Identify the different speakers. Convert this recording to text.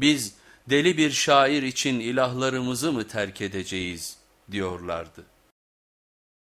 Speaker 1: biz deli bir şair için ilahlarımızı mı terk edeceğiz diyorlardı.